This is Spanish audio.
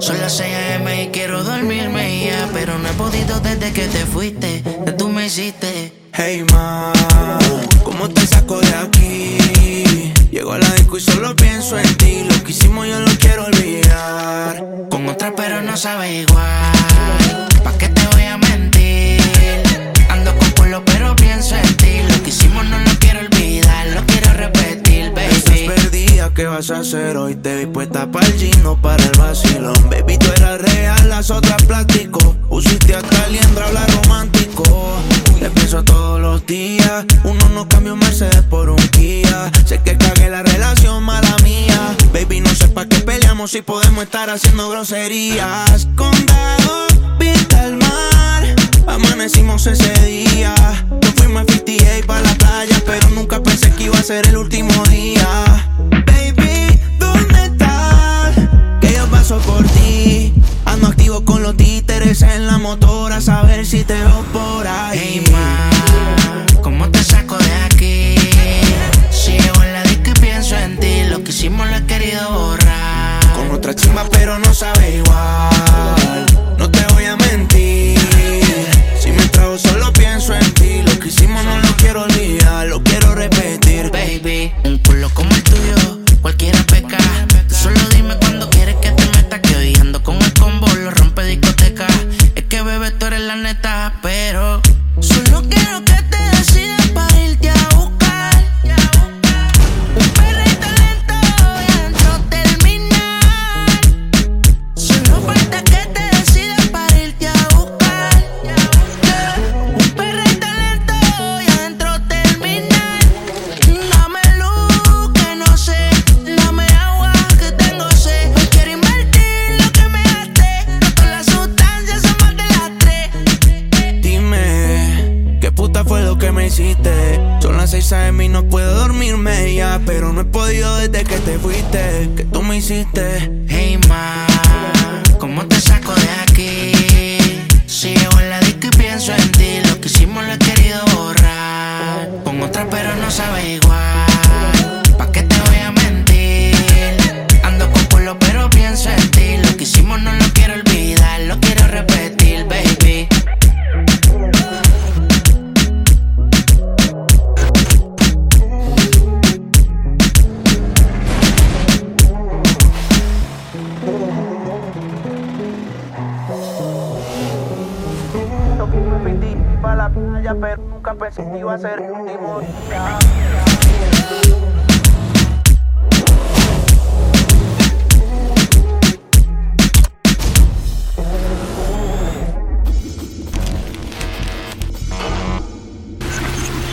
Son las 6 a.m. y quiero dormirme ya. Pero no he podido desde que te fuiste. Que tú me hiciste. Hey ma, ¿cómo te saco de aquí? Llego a la disco y solo pienso en ti. Lo que hicimos yo lo quiero olvidar. Con otra, pero no sabe igual. ¿Pa' qué te voy a mentir? Ando con pueblo, pero pienso en ti. Lo que hicimos no lo quiero olvidar. Lo quiero repetir, baby. Estás perdida, ¿qué vas a hacer hoy? Te vi puesta para el gino, para el vacilón. Baby, tú eras real, las otras plástico. Usiste hasta liendra, habla romántico. Días. Uno no cambia un Mercedes por un Kia. Sé que cagué la relación, mala mía. Baby, no sé pa' qué peleamos si podemos estar haciendo groserías. Condado, vista al mar. Amanecimos ese día. Nos fuimos otra chimba, pero no sabe igual. No te voy a mentir. Si me trago, solo pienso en ti. Lo que hicimos no lo quiero olvidar, lo quiero repetir. Baby, un culo como el tuyo, cualquiera peca. Solo dime cuando quieres que te meta. Que hoy ando con el combo, lo rompe discoteca. Es que bebé, tú eres la neta, pero que me hiciste? Son las 6 a.m. y no puedo dormirme ya. Pero no he podido desde que te fuiste. Que tú me hiciste. Hey ma, ¿cómo te saco de aquí? Si llego en la disco y pienso en ti, lo que hicimos lo he querido borrar. Con otra pero no sabe igual. Pedí para la playa, pero nunca pensé que iba a ser último día.